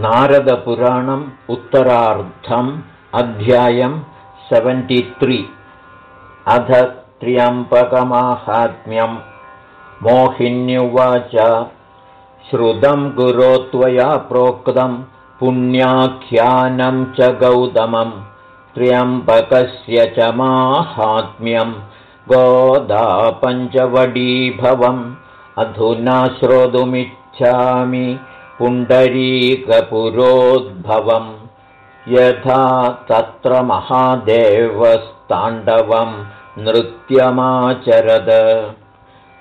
नारदपुराणम् उत्तरार्धम् अध्यायम् सेवेण्टित्रि अध त्र्यम्पकमाहात्म्यम् मोहिन्युवाच श्रुतं गुरो त्वया प्रोक्तं पुण्याख्यानं च गौतमं त्र्यम्पकस्य च माहात्म्यं गोदा पञ्चवडीभवम् अधुना श्रोतुमिच्छामि पुण्डरीकपुरोद्भवम् यथा तत्र महादेवस्ताण्डवं नृत्यमाचरद।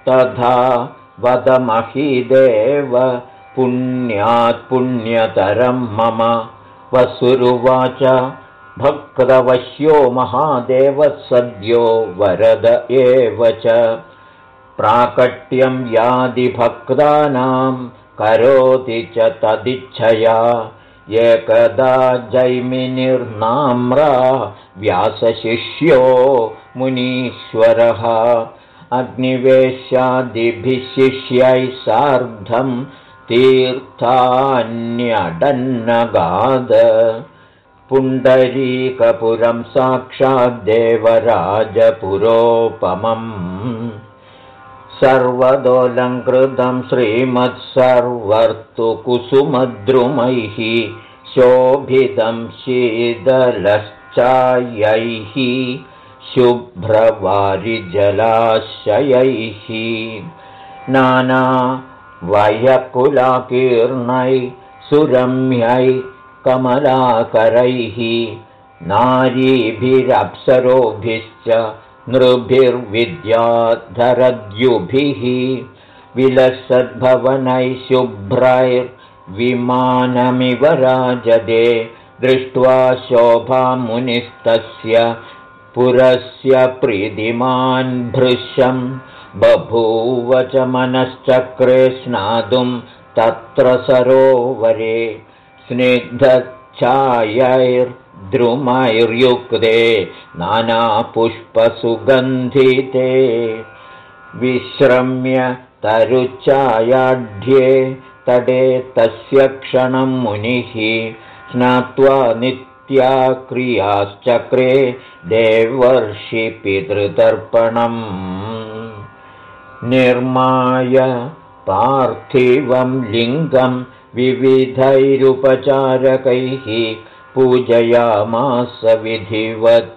तथा वदमहिदेव पुण्यात् पुण्यतरं मम। वसुरुवाच भक्तवश्यो महादेवः सद्यो वरद एव च। प्राकट्यं यादिभक्तानां करोति च तदिच्छया। एकदा जैमिनिर्नाम्रा व्यासशिष्यो मुनीश्वरः। अग्निवेशादिभिः शिष्यैः सार्धं तीर्थान्यडन्नगाद। पुण्डरीकपुरं साक्षाद्देवराजपुरोपमम् सर्वदोलङ्कृतं श्रीमत्सर्वर्तुकुसुमद्रुमैः शोभितं शीतलश्चायैः शुभ्रवारिजलाशयैः नानावयकुलाकीर्णै सुरम्यै कमलाकरैः नारीभिरप्सरोभिश्च नृभिर्विद्याधरद्युभिः विलसद्भवनैः शुभ्रैर्विमानमिव राजदे दृष्ट्वा शोभामुनिस्तस्य पुरस्य प्रीतिमान् भृशम् बभूव च मनश्चक्रे स्नातुं तत्र सरोवरे स्निग्धच्छायैर् द्रुमैर्युक्ते नानापुष्पसुगन्धिते विश्रम्य तरुचायाढ्ये तडे तस्य क्षणं मुनिः स्नात्वा नित्याक्रियाश्चक्रे देवर्षिपितृतर्पणम् निर्माय पार्थिवं लिङ्गं विविधैरुपचारकैः पूजयामास विधिवत्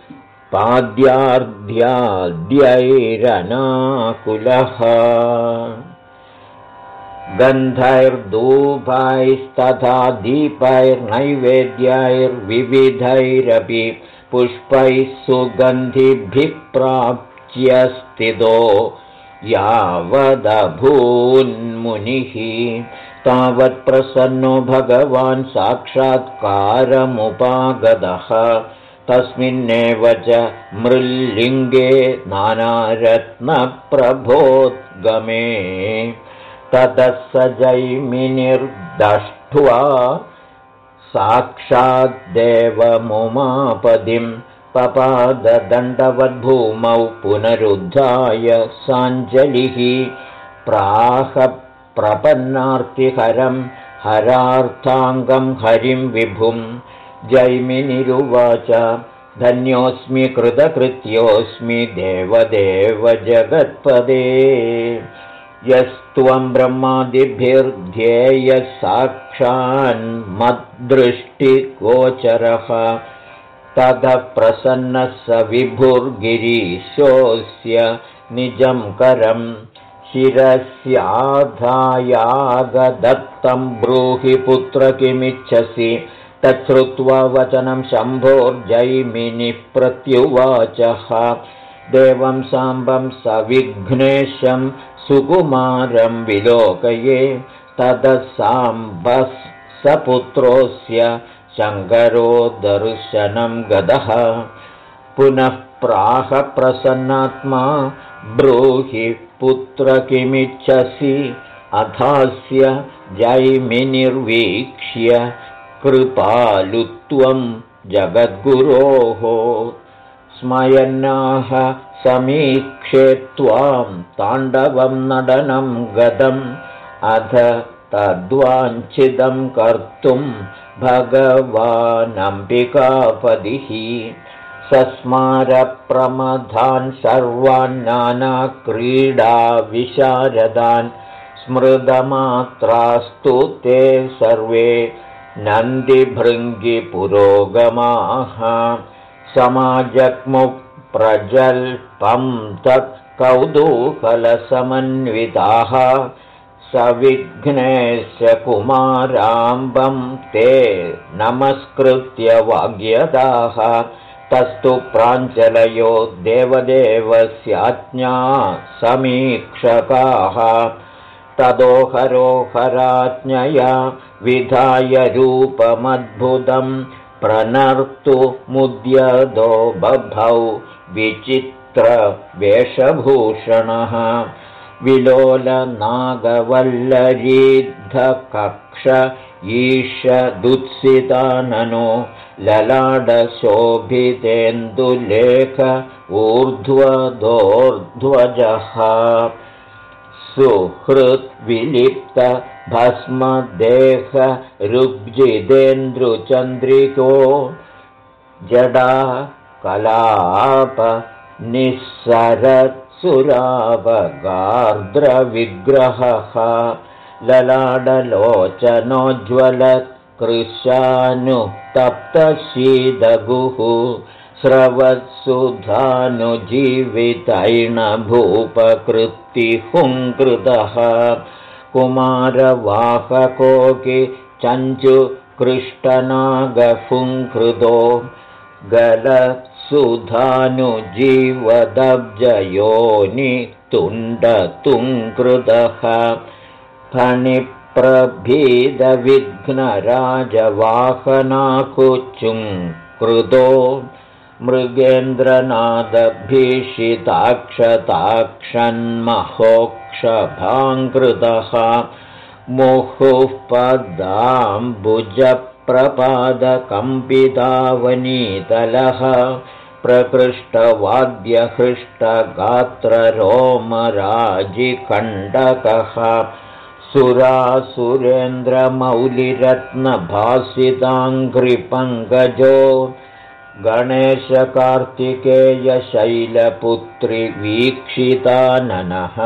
पाद्यार्ध्याद्यैरनाकुलः गन्धैर्दूभैस्तथा दीपैर्नैवेद्यैर्विविधैरपि पुष्पैः सुगन्धिभिः प्राप्य स्थितो यावदभून्मुनिः तावत्प्रसन्नो भगवान् साक्षात्कारमुपागतः। तस्मिन्नेव च मृल्लिङ्गे नानारत्नप्रभोद्गमे। ततः स जैमिनिर्दष्ट्वा साक्षाद्देवमुमापदिं पपाददण्डवद्भूमौ पुनरुद्धाय साञ्जलिः प्राह प्रपन्नार्तिहरं हरार्थाङ्गं हरिं विभुं। जैमिनिरुवाच धन्योऽस्मि कृतकृत्योऽस्मि देवदेव जगत्पदे। यस्त्वं ब्रह्मादिभिर्ध्येयः साक्षान्मद्दृष्टिगोचरः ततः प्रसन्नः स विभुर्गिरीशोऽस्य निजं करम् शिरस्याधायागदत्तं ब्रूहि पुत्र किमिच्छसि। तच्छ्रुत्वा वचनं शम्भोर्जैमिनिः प्रत्युवाचः देवं साम्बं सविघ्नेशं सुकुमारं विलोकये। ततः साम्बः सपुत्रोऽस्य शङ्करो दर्शनं गतः पुनः प्राहप्रसन्नात्मा ब्रूहि पुत्र किमिच्छसि अथास्य जैमिनिर्वीक्ष्य कृपालुत्वं जगद्गुरोः। स्मयन्नाह समीक्षे त्वां ताण्डवं नडनं गतम् अध तद्वाञ्छितं कर्तुं भगवानम्बिकापदिः सस्मारप्रमथान् सर्वान् नानाक्रीडाविशारदान् स्मृतमात्रास्तु ते सर्वे नन्दिभृङ्गिपुरोगमाः। समाजग्मुप्रजल्पं तत् कौतूहलसमन्विताः सविघ्नेश्च कुमाराम्बं ते नमस्कृत्य वाग्यदाः तस्तु प्राञ्जलयो देवदेवस्याज्ञा समीक्षकाः। तदोहरोहराज्ञया विधाय रूपमद्भुतं प्रनर्तु मुद्यदो बभौ विचित्रवेषभूषणः विलोलनागवल्लरीद्धकक्ष ईशदुत्सिताननो ललाडशोभितेन्दुलेख ऊर्ध्वदोर्ध्वजः सुहृद्विलिप्तभस्मदेहरुब्जिदेन्द्रुचन्द्रिको जडा कलाप निःसरत्सुरावगार्द्रविग्रहः ललाडलोचनोज्ज्वलकृशानुतप्तशीदगुः स्रवत्सुधानुजीवितैणभूपकृत्तिहुङ्कृतः कुमारवाहकोकि चञ्चुकृष्टनागफुङ्कृतो फणिप्रभीदविघ्नराजवाहनाकुचुङ्कृतो मृगेन्द्रनादभीषिताक्षताक्षन्महोक्षभाङ्कृतः मुहुः पदाम्बुजप्रपादकम्पितावनीतलः प्रकृष्टवाद्यहृष्टगात्ररोमराजिकण्डकः सुरासुरेन्द्रमौलिरत्नभासिताङ्घ्रिपङ्कजो गणेशकार्तिकेयशैलपुत्रिवीक्षिताननः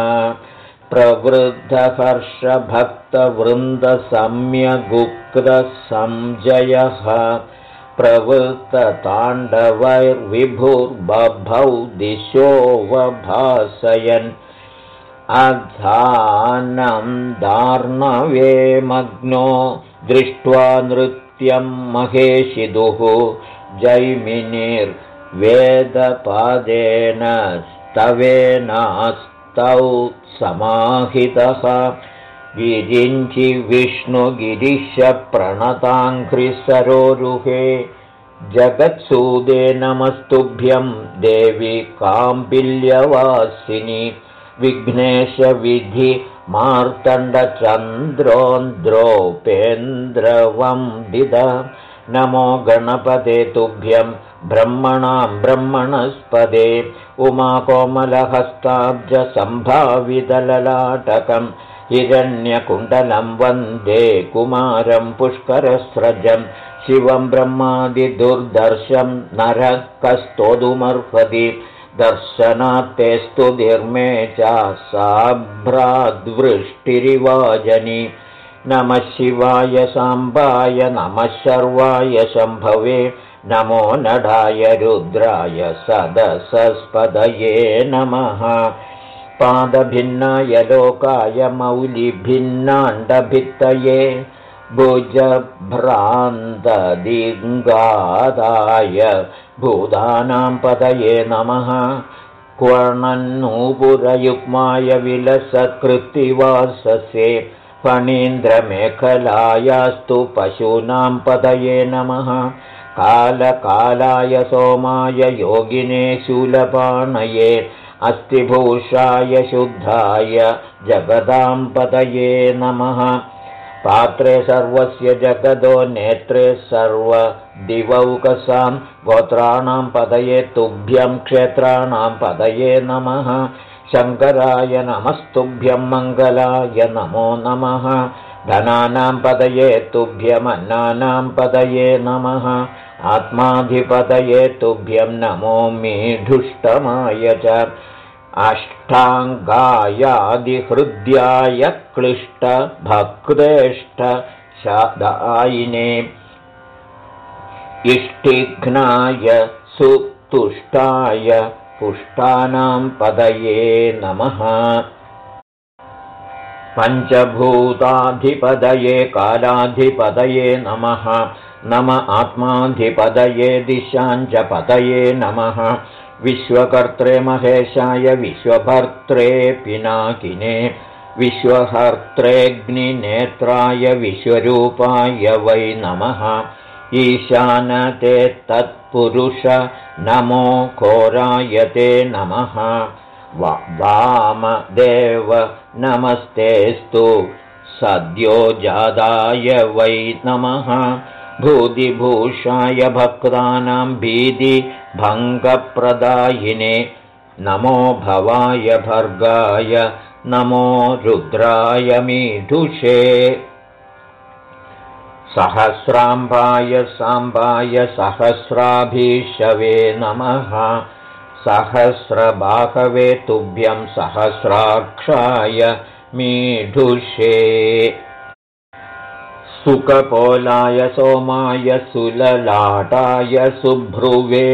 प्रवृद्धहर्षभक्तवृन्दसम्यगुक्रसञ्जयः प्रवृत्तताण्डवैर्विभुर्बभौ दिशोऽवभासयन् अधानं दार्णवे मग्नो दृष्ट्वा नृत्यं महेशिदुः जैमिनिर्वेदपादेन स्तवेनास्तौ समाहितः। गिरिञ्चि विष्णुगिरिशप्रणताङ्घ्रिसरोरुहे जगत्सूदे नमस्तुभ्यं देवि काम्बिल्यवासिनि विघ्नेशविधि मार्तण्डचन्द्रोन्द्रोपेन्द्रवं दिद नमो गणपते तुभ्यं ब्रह्मणां ब्रह्मणस्पदे। उमाकोमलहस्ताब्जसम्भावितललाटकं हिरण्यकुण्डलं वन्दे कुमारं पुष्करस्रजं। शिवं ब्रह्मादिदुर्दर्शं नरः कस्तोदुमर्हति दर्शनात्ते स्तुतिर्मे च साभ्राद्वृष्टिरिवाजनि नमः शिवाय साम्बाय नमः शर्वाय शम्भवे। नमो नडाय रुद्राय सदसस्पदये नमः। पादभिन्नाय लोकाय मौलिभिन्नाण्डभित्तये भुजभ्रान्तदिङ्गादाय भूतानां पदये नमः। क्वर्णन्नूपुरयुग्माय विलसत्कृत्तिवाससे फणीन्द्रमेखलायास्तु पशूनां पदये नमः। कालकालाय सोमाय योगिने शूलपाणये अस्थिभूषाय शुद्धाय जगदां पदये नमः पात्रे सर्वस्य जगदो नेत्रे सर्वदिवौकसां गोत्राणां पदये तुभ्यं क्षेत्राणां पदये नमः। शङ्कराय नमस्तुभ्यं मङ्गलाय नमो नमः। धनानां पदये तुभ्यमन्नानां पदये नमः। आत्माधिपतये तुभ्यं नमो मीढुष्टमाय च अष्टाङ्गायादिहृद्याय क्लिष्टभक्तेष्ट शादायिने इष्टिघ्नाय सुतुष्टाय पुष्टानां पदये नमः। पञ्चभूताधिपदये कालाधिपदये नमः। नम आत्माधिपदये दिशाञ्चपदये नमः विश्वकर्त्रे महेशाय विश्वभर्त्रे पिनाकिने विश्वहर्त्रेऽग्निनेत्राय विश्वरूपाय वै नमः। ईशानते तत्पुरुष नमो घोरायते नमः। वामदेव नमस्तेस्तु सद्यो जादाय वै नमः भूतिभूषाय भक्तानां भीतिभङ्गप्रदायिने नमो भवाय भर्गाय नमो रुद्राय मीढुषे सहस्राम्बाय साम्बाय सहस्राभीषवे नमः। सहस्रबाहवे तुभ्यं सहस्राक्षाय मीढुषे सुकपोलाय सोमाय सुललाटाय सुभ्रुवे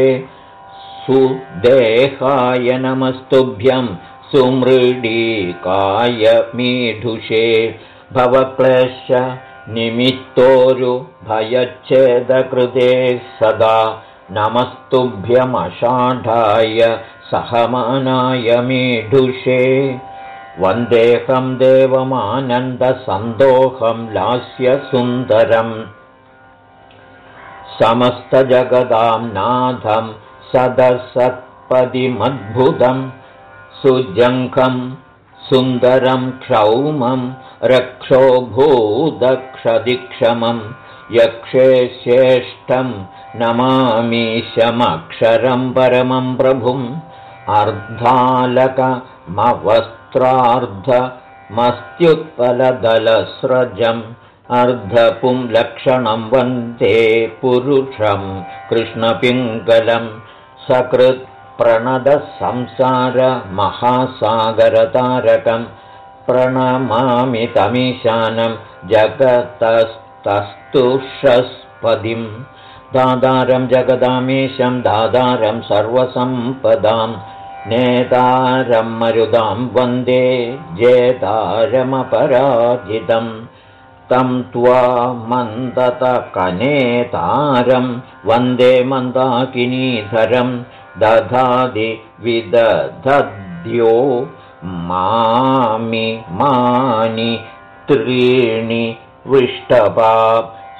सुदेहाय नमस्तुभ्यं सुमृडीकाय मीढुषे भवक्लेश निमित्तोरुभयच्छेदकृते सदा नमस्तुभ्यमषाढाय सहमानाय मीढुषे वन्देहं देवमानन्दसन्दोहं लास्यसुन्दरम्। समस्तजगदां नाथं सदसत्पदिमद्भुतं सुजङ्घं सुन्दरं क्षौमं रक्षोभूदक्षदिक्षमं यक्षे श्रेष्ठं नमामीशमक्षरं परमं प्रभुम् अर्धालकमवस्त्रार्धमस्त्युत्पलदलस्रजम् अर्धपुंलक्षणं वन्दे पुरुषं कृष्णपिङ्गलं सकृत्प्रणदसंसारमहासागरतारकं प्रणमामि तमीशानं जगतस्तस्तुषस्पदिं दादारं जगदामीशं दादारं सर्वसम्पदां नेतारं मरुदां वन्दे जेतारमपराजितं तं त्वा मन्दतकनेतारं वन्दे मन्दाकिनीधरं दधादि विदधद्यो मामि मानि त्रीणि विष्टपा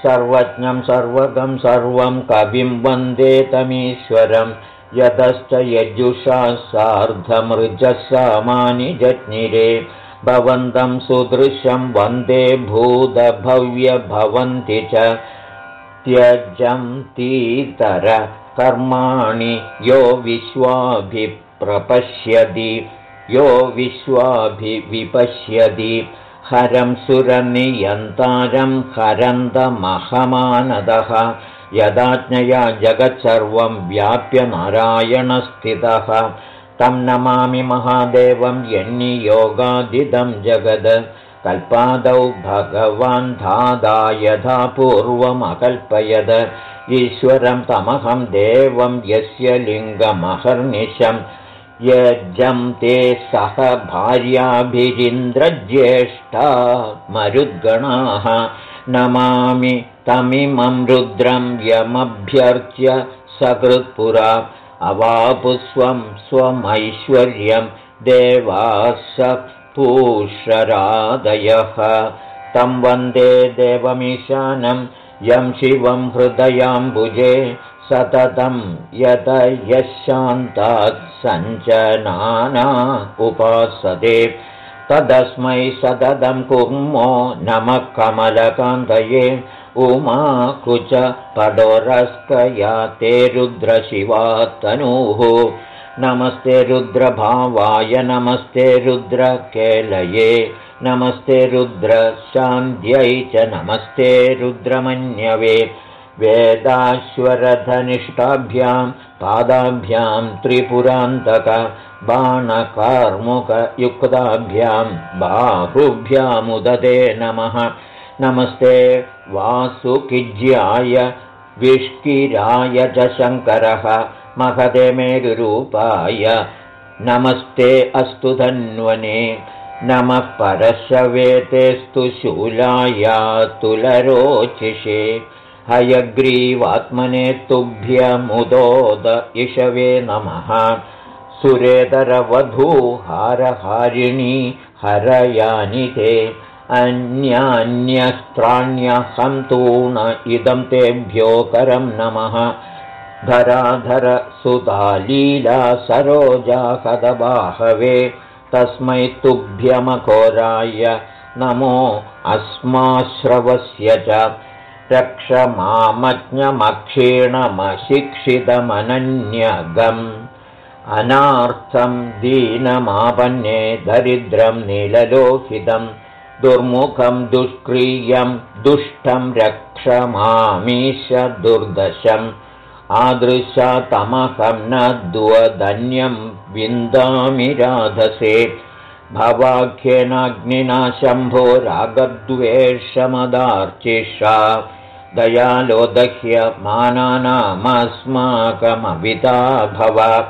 सर्वज्ञं सर्वगं सर्वं कविं वन्दे तमीश्वरं यतश्च यजुषा सार्धमृजसामानि जज्ञिरे भवन्तं सुदृशं वन्दे भूतभव्यभवन्ति च त्यजन्तीतरकर्माणि यो विश्वाभिप्रपश्यति यो विश्वाभिविपश्यति। हरं सुरनियन्तारं हरन्दमहमानदः यदाज्ञया जगत्सर्वं व्याप्य नारायणस्थितः। तं नमामि महादेवं यन्नियोगादिदं जगद। कल्पादौ भगवान् धादा यथा पूर्वमकल्पयद। ईश्वरं तमहं देवं यस्य लिङ्गमहर्निशं। यजं ते सह भार्याभिरिन्द्रज्येष्ठा मरुद्गणाः। नमामि तमिमं रुद्रं यमभ्यर्च्य सकृत्पुरा अवापुस्वं स्वमैश्वर्यं देवास पूषरादयः तं वन्दे देवमीशानं यं शिवं हृदयाम्बुजे सततं यत यशान्तात् सञ्चनाना उपासते तदस्मै सततं कुर्मो नमः कमलकान्तये। उमा कुच पडोरस्कया ते तनूः। नमस्ते रुद्रभावाय नमस्ते रुद्रकेलये। नमस्ते रुद्रशान्त्यै च नमस्ते रुद्रमन्यवे वेदाश्वरथनिष्ठाभ्यां पादाभ्यां त्रिपुरान्तक बाणकार्मुकयुक्ताभ्यां बाहुभ्यामुदते नमः। नमस्ते वासुकिज्याय विष्किराय च शङ्करः महदे मेरुरूपाय नमस्ते अस्तु धन्वने। नमः परशवेतेस्तु शूलाया तुलरोचिषे हयग्रीवात्मने तुभ्यमुदोद इषवे नमः। सुरेतरवधूहारहारिणी हरयानि ते अन्यान्यस्त्राण्यहन्तूण इदं तेभ्यो करं नमः। धराधरसुतालीला सरोजा कदबाहवे तस्मै तुभ्यमघोराय नमो अस्माश्रवस्य च रक्षमामज्ञमक्षीणमशिक्षितमनन्यगम् अनार्थं दीनमापन्ये दरिद्रं नीललोहितं दुर्मुखं दुष्क्रियं दुष्टं रक्षमामीश दुर्दशम्। आदृशतमहं न द्वधन्यं विन्दामि राधसे भवाख्येनाग्निना शम्भो रागद्वेषमदार्चिषा दयालो दह्यमानानामस्माकमविता भव।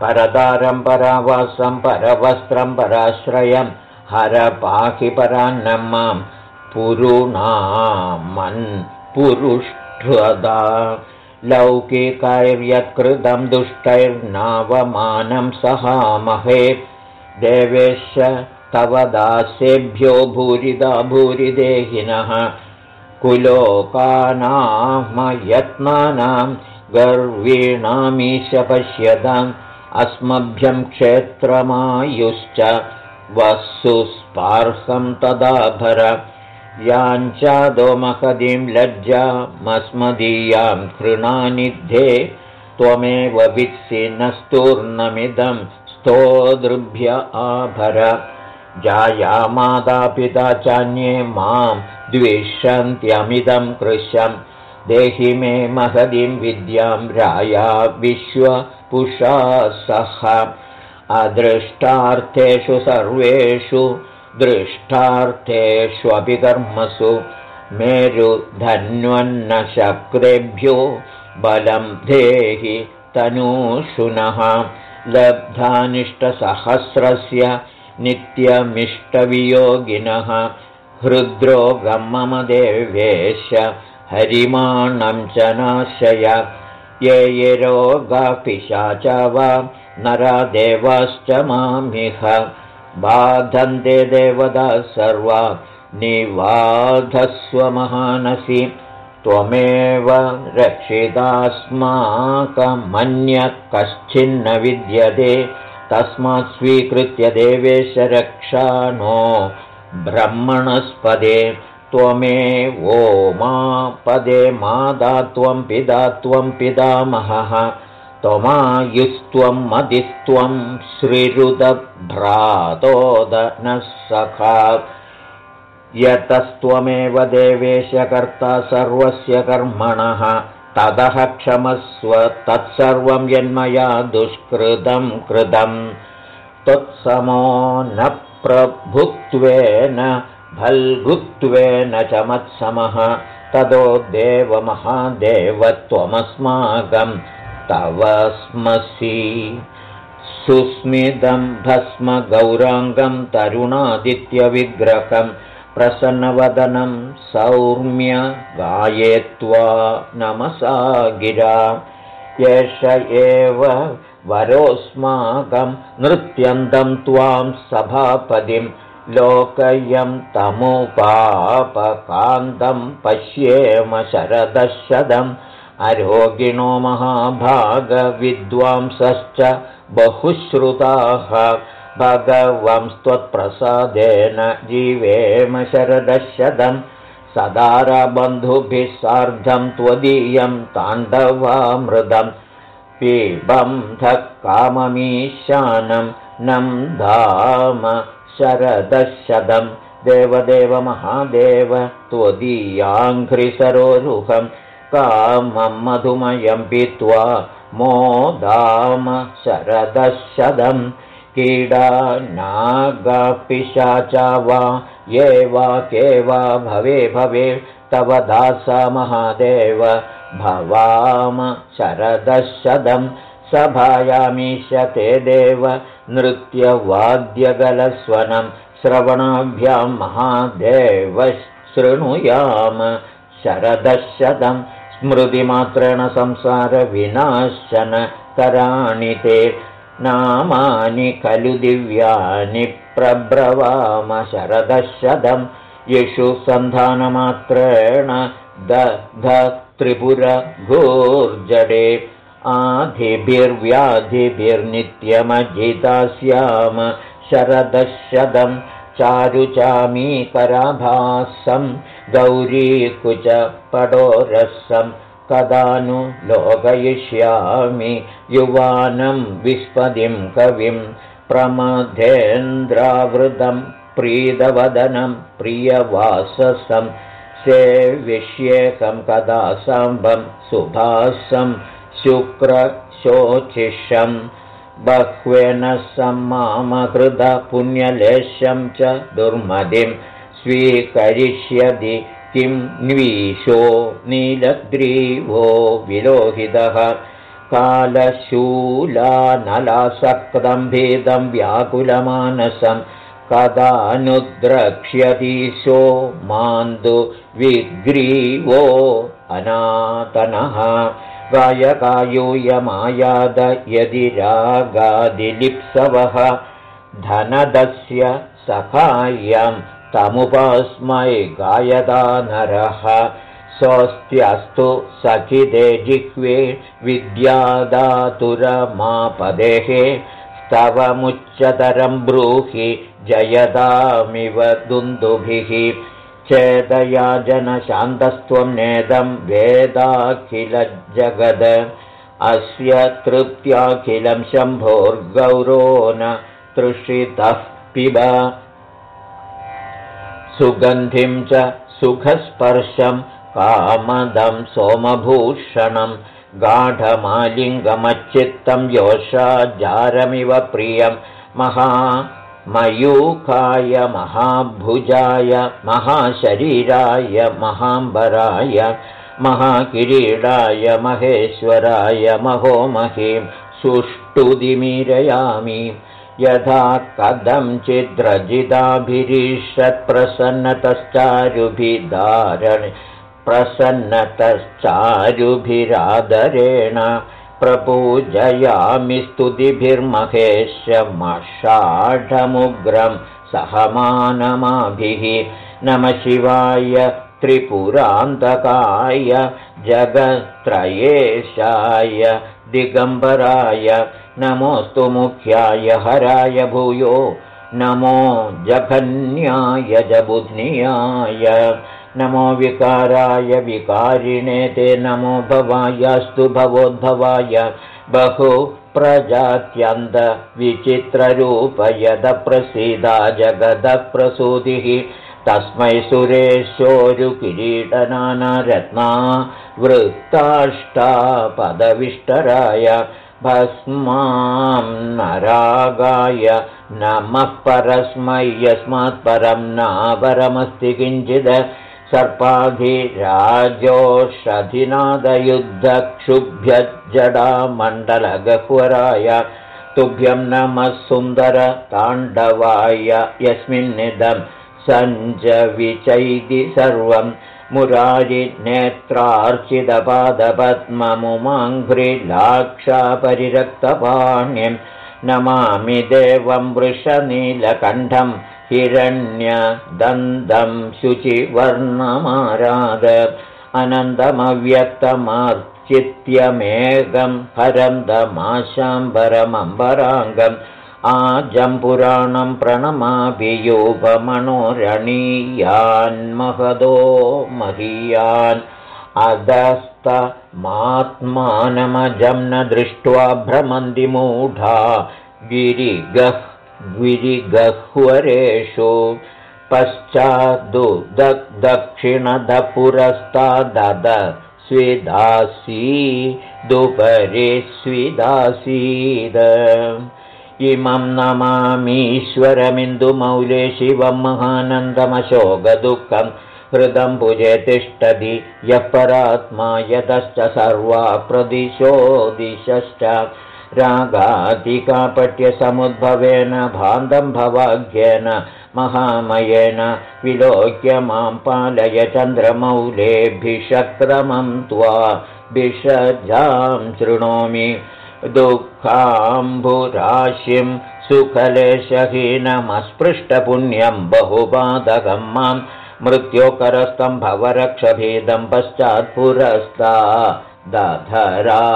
परदारं परावासं परवस्त्रं पराश्रयं हर पाहि परान्नं मां पुरुणामन् पुरुष्ठदा। लौकिकैर्यत्कृतं दुष्टैर्नावमानं सहामहे देवेश तव दासेभ्यो भूरिदा भूरिदेहिनः। कुलोकानामयत्नानां गर्वीणामीश पश्यताम् अस्मभ्यं क्षेत्रमायुश्च वसुस्पार्हं तदाभर। याञ्चादोमहदीं लज्जामस्मदीयां कृणानिध्ये त्वमेव वित्सि न स्तूर्णमिदं स्तोदृभ्य आभर। जाया मातापिता चान्ये मां द्विषन्त्यमिदं कृशं। देहि मे महदीं विद्यां राया विश्वपुषा सह। अदृष्टार्थेषु सर्वेषु दृष्टार्थेष्वपि कर्मसु मेरुधन्वन्नशक्रेभ्यो बलं देहि तनूषुनः लब्धानिष्टसहस्रस्य नित्यमिष्टवियोगिनः हृद्रोगं मम देवेश हरिमाणं च नाशय। ये ये रोगापिशाच वा नरा देवाश्च मामिह। बाधन्ते देवता सर्वा निवाधस्वमहानसि त्वमेव रक्षितास्माकमन्यः कश्चिन्न विद्यते तस्मात् स्वीकृत्य देवेश रक्षा नो ब्रह्मणस्पदे। त्वमे वो मा पदे मादा त्वं पिता त्वं पितामहः। त्वमायुस्त्वं मदिस्त्वं श्रीरुदभ्रातोदनः सखा यतस्त्वमेव देवेशकर्ता सर्वस्य कर्मणः ततः क्षमस्व तत्सर्वं यन्मया दुष्कृतं कृतं त्वत्समो न प्रभुत्वेन भल्गुत्वेन च मत्समः। ततो देवमहादेवत्वमस्माकं तव स्मसि। सुस्मितं भस्मगौराङ्गं तरुणादित्यविग्रहम् प्रसन्नवदनं सौम्य गायेत्वा नमसा गिरा। एष एव वरोऽस्माकं नृत्यन्तं त्वां सभापदिं लोकयं तमुपापकान्तं पश्येम शरदशदम्। अरोगिणो महाभागविद्वांसश्च बहुश्रुताः भगवंस्त्वत्प्रसादेन जीवेम शरदशतं सदारबन्धुभिः सार्धं त्वदीयं ताण्डवामृदं पिबन्धः काममीशानं नं धाम शरदशदं देवदेव महादेव त्वदीयाङ्घ्रिसरोरुहं कामं मधुमयं पीत्वा मोदाम शरदशदं कीडा नागपिशाचा वा ये वा के वा भवे भवे तव दासा महादेव। भवाम शरदशदं सभायामीशते देव नृत्यवाद्यगलस्वनं श्रवणाभ्यां महादेव शृणुयाम। शरदशतं स्मृतिमात्रेण संसारविनाशन कराणि ते नामानि खलु दिव्यानि प्रब्रवाम शरदशतं येषु सन्धानमात्रेण दध त्रिपुरघोर्जडे आधिभिर्व्याधिभिर्नित्यमजिता स्याम शरदशदं चारुचामीकराभासं गौरीकुच पडोरसं कदा नु लोकयिष्यामि युवानं विस्पदिं कविं प्रमथेन्द्रावृतं प्रीदवदनं प्रियवाससं सेविष्येकं कदा साम्बं सुभासं शुक्रशोचिषं बह्वेन सम्मामकृतपुण्यलेशं च दुर्मदिं स्वीकरिष्यति किं न्वीशो नीलग्रीवो विलोहितः कालशूलानलासक्तं भेदं व्याकुलमानसं कदानुद्रक्ष्यतीशो मान्दु विग्रीवो अनातनः। गायकायूयमायाद यदि रागादिलिप्सवः धनदस्य सखायं तमुपास्मै गायदा नरः। स्वस्त्यस्तु सखिदे जिह्वे विद्यादातुरमापदेः स्तवमुच्चतरं ब्रूहि जयदामिव दुन्दुभिः। चेदया जनशान्तस्त्वं नेदं वेदाखिलजगद। अस्य तृप्त्याखिलं शम्भोर्गौरो न तृषितः पिब सुगन्धिं च सुखस्पर्शं कामदं सोमभूषणं गाढमालिङ्गमच्चित्तं योषाजारमिव प्रियं महा मयूखाय महाभुजाय महाशरीराय महाम्बराय महाकिरीडाय महेश्वराय महोमहीं सुष्ठुदिमीरयामि यथा कथञ्चिद्रजिताभिरीषत्प्रसन्नतश्चारुभिदारण प्रसन्नतश्चारुभिरादरेण प्रपूजयामि स्तुतिभिर्महेशमषाढमुग्रं सहमानमाभिः। नमः शिवाय त्रिपुरान्तकाय जगत्त्रयेशाय दिगम्बराय। नमोऽस्तु मुख्याय हराय भूयो। नमो जघन्याय जबुध्नियाय। नमो विकाराय विकारिणे ते नमो भवायस्तु भवोद्भवाय। बहु प्रजात्यन्तविचित्ररूपयदप्रसीदा जगदप्रसूतिः तस्मै सुरेशोरुकिरीटनानारत्ना वृत्ताष्टापदविष्टराय भस्मां नरागाय नमः परस्मै यस्मात्परं नापरमस्ति किञ्चिद सर्पाधिराजोषधिनादयुद्धक्षुभ्यज्जडामण्डलगह्वराय तुभ्यं नमः सुन्दरताण्डवाय यस्मिन्निदं सञ्जविचैति सर्वं मुरारिनेत्रार्चितपादपद्ममुमाङ्घ्रिलाक्षापरिरक्तपाण्यं नमामि देवं वृषनीलकण्ठं हिरण्यदन्दं शुचिवर्णमाराद अनन्तमव्यक्तमार्चित्यमेघं हरन्दमाशाम्बरमम्बराङ्गम् आजम्पुराणं प्रणमाभियोगमणोरणीयान्महदो महीयान् अधस्तमात्मानमजं न दृष्ट्वा भ्रमन्ति मूढा गिरिगः गिरिगह्वरेषु पश्चाद्दक्षिणदपुरस्तादद स्विदासीदुपरि स्विदासीद इमं नमामीश्वरमिन्दुमौले शिवं महानन्दमशोकदुःखं हृदं भुजे तिष्ठति यः परात्मा यतश्च सर्वा प्रदिशो दिशश्च रागातिकापट्यसमुद्भवेन भान्दं भवाग्येन महामयेन विलोक्य मां पालय चन्द्रमौलेभिषक्रमं त्वा विषजां शृणोमि दुःखाम्बुराशिं सुखलेशहीनमस्पृष्टपुण्यं बहुपादकं मां मृत्योकरस्तं भवरक्षभेदं पश्चात्पुरस्ता दधरादुदक्राद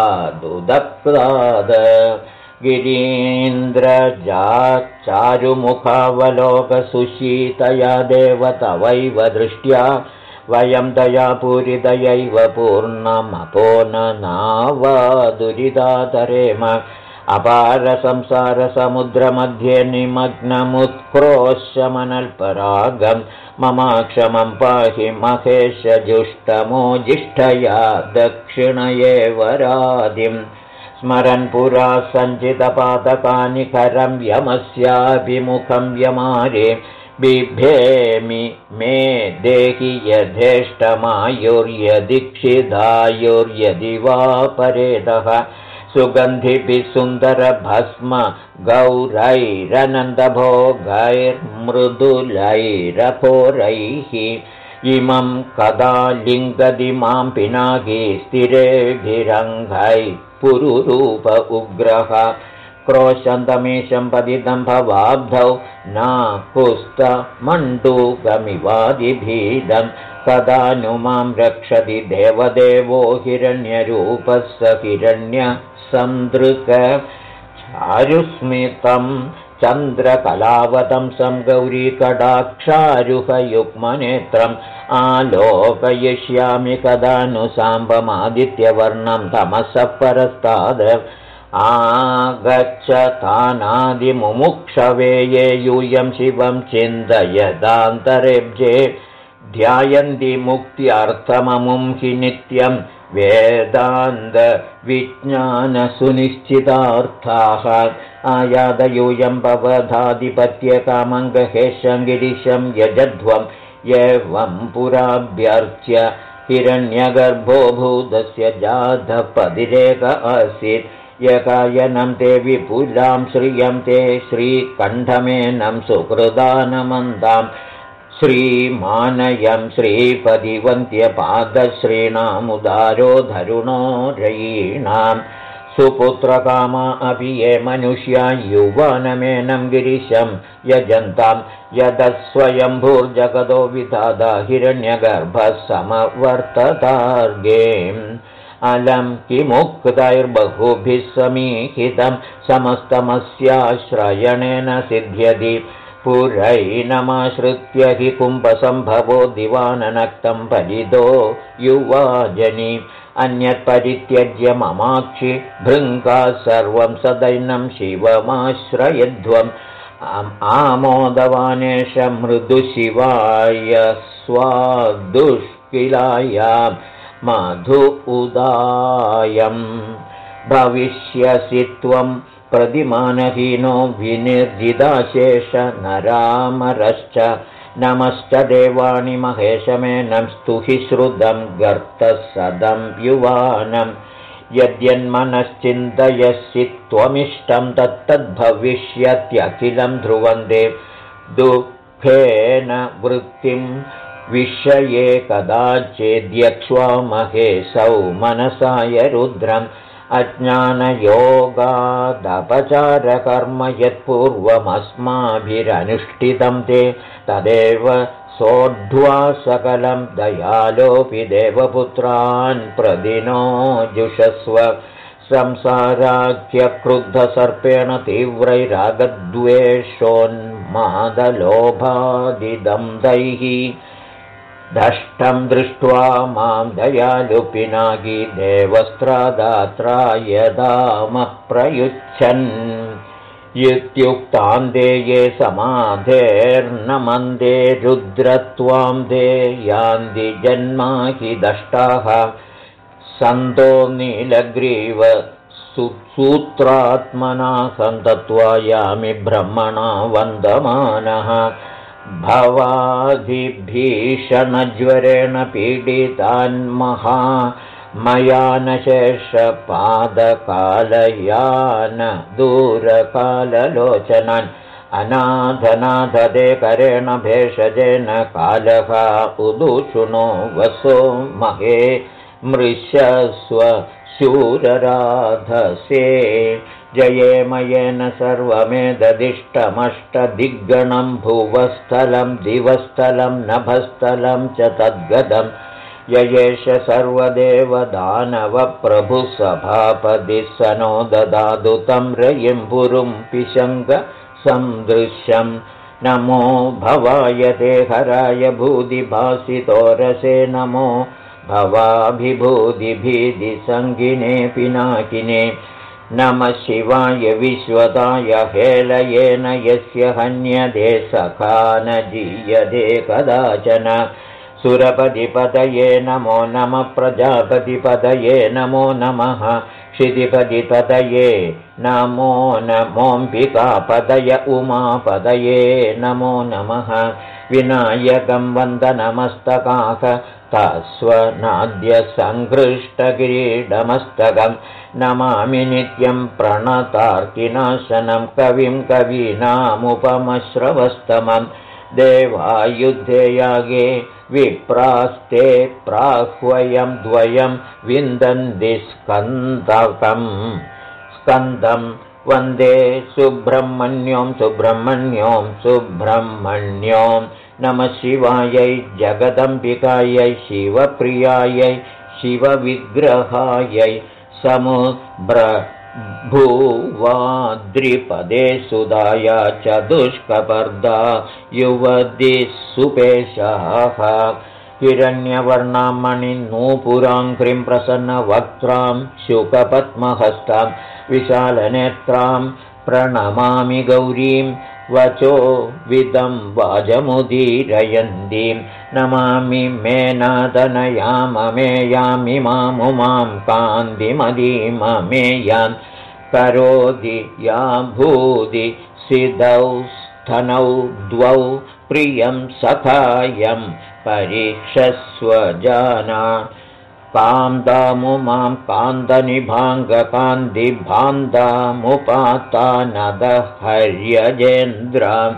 गिरीन्द्रजाचारुमुखावलोकसुशीतया देवतवैव दृष्ट्या वयं दयापूरितयैव पूर्णमपो न नावदुरिदातरेम अपारसंसारसमुद्रमध्ये निमग्नमुत्क्रोशमनल्परागं ममाक्षमं पाहि महेशजुष्टमो जिष्ठया दक्षिण एव रादिम् स्मरन् पुरा सञ्चितपादकानि करं यमस्याभिमुखं यमारे बिभेमि मे देहि यथेष्टमायुर्यदीक्षिदायुर्यदि वा परेदः सुगन्धिभिः सुन्दरभस्म गौरैरनन्दभोगैर्मृदुलैरघोरैः इमं कदा लिङ्गदि मां पिनाकी स्थिरेभिरङ्गै पुरुरूप उग्रः क्रोशन्तमीशं पतितं भवाब्धौ नु मां रक्षति देवदेवो हिरण्यरूपः स हिरण्यसन्दृक चारुस्मितं चन्द्रकलावतं गौरीकडाक्षारुहयुग्मनेत्रम् आलोकयिष्यामि कदा नु साम्बमादित्यवर्णं तमसः परस्ताद आगच्छतानादिमुमुक्षवे ये यूयं शिवं चिन्तयदान्तरेब्जे ध्यायन्ति मुक्त्यर्थममुं हि नित्यं वेदान्तविज्ञानसुनिश्चितार्थाः। आयादयूयं भवधाधिपत्यकामङ्गहेशं गिरिशं यजध्वं एवं पुराभ्यर्च्य हिरण्यगर्भो भूतस्य जाधपदिरेक आसीत् यकायनं ते विपुलां श्रियं ते श्रीकण्ठमेनं सुकृदानमन्दाम् श्रीमानयं श्रीपदिवन्त्यपादश्रीणामुदारो धरुणो रयीणां सुपुत्रकामा अपि ये मनुष्या युवानमेनं गिरिशं यजन्तां यदस्वयम्भूर्जगतो विधादा हिरण्यगर्भः समवर्ततार्गेम् अलं किमुक्तैर्बहुभिः समीहितं समस्तमस्याश्रयणेन सिद्ध्यति। पुरैनमाश्रित्य हि कुम्भसम्भवो दिवाननक्तं परिदो युवाजनी। अन्यत्परित्यज्य ममाक्षि भृङ्गा सर्वं सदैनं शिवमाश्रयध्वम्। आमोदवानेश मृदुशिवाय स्वादुष्किलायां मधु उदायम्। भविष्यसि त्वम् प्रतिमानहीनो विनिर्जिदाशेष नरामरश्च। नमश्च देवाणि महेशमेनं स्तुहि श्रुतं गर्तसदं युवानं यद्यन्मनश्चिन्तयसि त्वमिष्टं तत्तद्भविष्यत्यखिलं ध्रुवन्दे दुःखेन वृत्तिं विषये कदाचिद्यक्ष्वा महेशौ मनसाय रुद्रम् अज्ञानयोगादपचारकर्म यत्पूर्वमस्माभिरनुष्ठितं ते तदेव सोढ्वा सकलं दयालोऽपि देवपुत्रान् प्रदिनो जुषस्व। संसाराख्यक्रुद्धसर्पेण तीव्रैरागद्वेषोन्मादलोभादिदं दैः दष्टं दृष्ट्वा मां दयालुपिनागी देवस्त्रादात्रा यदामप्रयुच्छन् इत्युक्तान्ते ये समाधेर्न मन्दे रुद्रत्वां दे यान्ति जन्मा हि दष्टाः। सन्तो नीलग्रीव सूत्रात्मना सन्तत्वा यामि ब्रह्मणा वन्दमानः भवादिभीषणज्वरेण पीडितान्महा मया न शेषपादकालयान दूरकाललोचनान् अनाथनाथदे करेण भेषजेन कालः उदुषुणो वसो महे मृष्यस्व शूरराधसे जयेमयेन सर्वमेददिष्टमष्टदिग्गणं भुवस्थलं दिवस्थलं नभस्थलं च तद्गतम् य एष सर्वदेवदानवप्रभुः सभापदिः स नो ददातु तं रयिं पुरुं पिशङ्गसन्दृश्यं नमो भवाय ते हराय भूदिभासितोरसे नमो भवाभिभूदिभीदिसङ्गिने पिनाकिने नमः शिवाय विश्वताय हेलयेन यस्य हन्यदे सखा न जीयते कदाचन। सुरपतिपतये नमो नमः प्रजापतिपतये नमो नमः क्षितिपतिपतये नमो नमोऽम्बिकापदय उमापदये नमो नमः। विनायकं वन्दनमस्तकाः तस्वनाद्यसङ्घृष्टकिरीडमस्तकं नमामि नित्यं प्रणतार्किनाशनं कविं कवीनामुपमश्रवस्तमं देवायुद्धे यागे विप्रास्ते प्राह्वयं द्वयं विन्दन्ति स्कन्दकम् स्कन्दं वन्दे सुब्रह्मण्यों सुब्रह्मण्यों सुब्रह्मण्यों नमः शिवायै जगदम्बिकायै शिवप्रियायै शिवविग्रहायै समुभ्रभुवाद्रिपदे सुधाया च दुष्कपर्दा युवदिः सुपेशाः हिरण्यवर्णां मणिनूपुराङ्घ्रिं प्रसन्नवक्त्रां शुकपद्महस्तां विशालनेत्रां प्रणमामि गौरीं वचो विदं वाजमुदीरयन्तीं। नमामि मेनादनयाममेयामि मामुमां कान्तिमदीममेयां करोति या भूदि सिदौ स्थनौ द्वौ प्रियं सखायं परीक्षस्वजाना कान्दामुमां कान्दनिभाङ्गकान्दिभान्दामुपातानदहर्यजेन्द्रां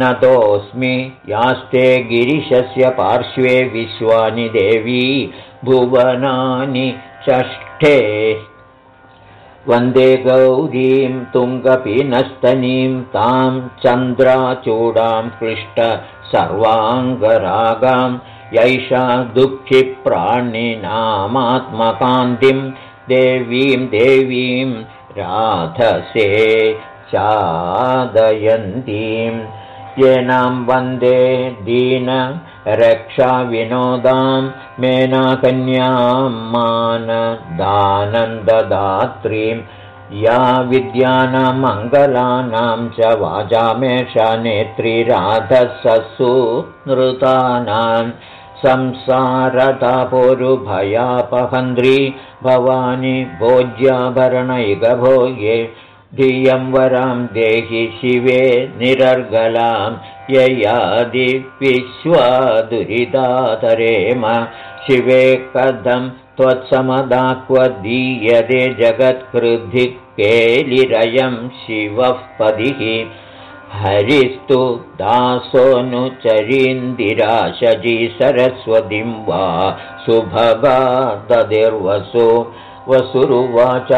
नतोऽस्मि यास्ते गिरिशस्य पार्श्वे विश्वानि देवी भुवनानि षष्ठे। वन्दे गौरीं तुङ्गपिनस्तनीं तां चन्द्राचूडां पृष्ट सर्वाङ्गरागां यैषा दुःखिप्राणिनामात्मकान्तिं देवीं देवीं राधसे चादयन्तीं। येनां वन्दे दीनरक्षाविनोदां मेनाकन्यां मानदानन्ददात्रीं। या विद्यानां मङ्गलानां च वाजामेषा नेत्रीराधसु नृतानां संसारतापोरुभयापहन्द्री भवानि भोज्याभरणैकभोग्ये धियं वरां देहि शिवे निरर्गलां ययादिविश्वादुरिदातरेम। शिवे कथं त्वत्समदा क्व दीयते जगत्कृद्धि केलिरयं शिवः पदिः हरिस्तु दासोऽनुचरीन्दिराशजी सरस्वतीं वा सुभगा ददिर्वसु वसुरुवाच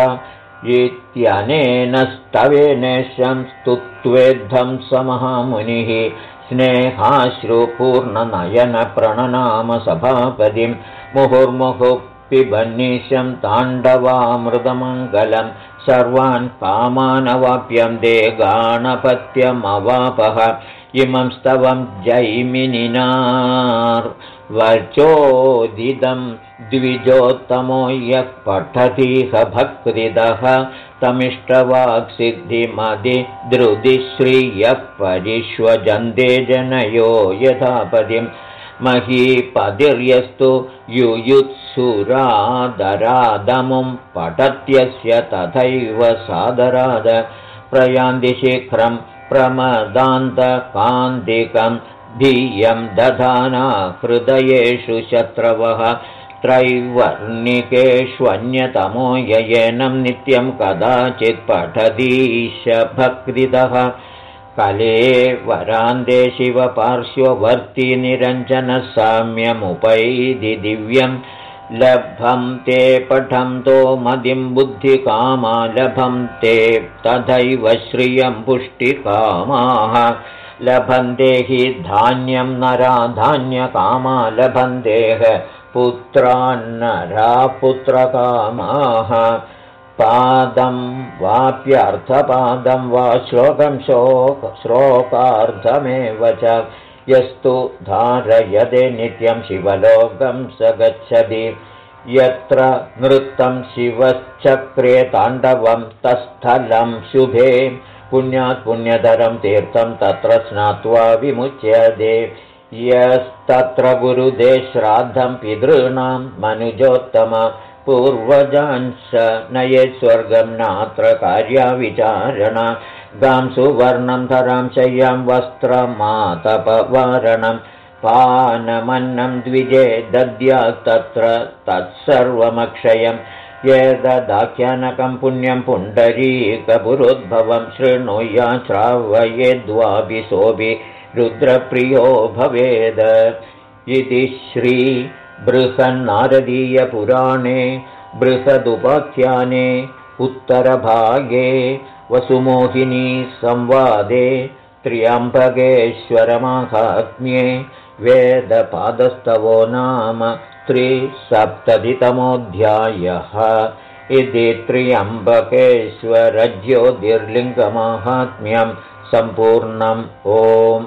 इत्यनेन स्तवेनेशं स्तुत्वेद्धं समहामुनिः स्नेहाश्रुपूर्णनयनप्रणनाम सभापतिं मुहुर्मुहुः पिबन्निशं ताण्डवामृतमङ्गलं सर्वान् कामानवाप्यं दे गाणपत्यमवापः। इमं स्तवं जैमिनिनार्। वचोदिदं द्विजोत्तमो यः पठतीह भक्तिदः। तमिष्टवाक्सिद्धिमदिद्रुदिश्रियः परिष्वजन्ते जनयो यथापदिं महीपतिर्यस्तु युयुत्सुरादरादमुं पठत्यस्य तथैव सादराद प्रयान्तिशीघ्रं प्रमदान्तकान्तिकं धियं दधाना हृदयेषु शत्रवः त्रैवर्णिकेष्वन्यतमो ययेनं नित्यं कदाचित् पठतीश भक्तितः कले वरान्ते शिवपार्श्ववर्ति निरञ्जनः साम्यमुपैदि दिव्यं लभं ते पठन्तो मदिं बुद्धिकामा लभं ते तथैव श्रियं पुष्टिकामाः। लभन्ते हि धान्यं नराधान्यकामा लभन्तेः पुत्रान्नरा पुत्रकामाः पादं वाप्यर्थपादं वा श्लोकं शोक श्लोकार्धमेव च यस्तु धारयदे नित्यं शिवलोकं स गच्छति। यत्र नृत्तं शिवश्चक्रे ताण्डवं तत्स्थलं शुभे पुण्यात् पुण्यधरं तीर्थं तत्र स्नात्वा विमुच्यते। यस्तत्र गुरुदे श्राद्धं पितॄणां मनुजोत्तम पूर्वजांश नये स्वर्गं नात्र कार्याविचारण। गां सुवर्णं धरां शय्यां वस्त्रमातपवारणं। पानमन्नं द्विजे दद्यात्तत्र तत्सर्वमक्षयं। यददाख्यानकं पुण्यं पुण्डरीकपुरोद्भवं। शृणुया श्रावयेद्वापि सोऽपि रुद्रप्रियो भवेद। इति श्री बृहन्नारदीयपुराणे बृहदुपाख्याने उत्तरभागे वसुमोहिनी संवादे त्र्यम्बकेश्वरमाहात्म्ये वेदपादस्तवो नाम त्रिसप्ततितमोऽध्यायः। इति त्र्यम्बकेश्वरज्योतिर्लिङ्गमाहात्म्यं सम्पूर्णम् ओम्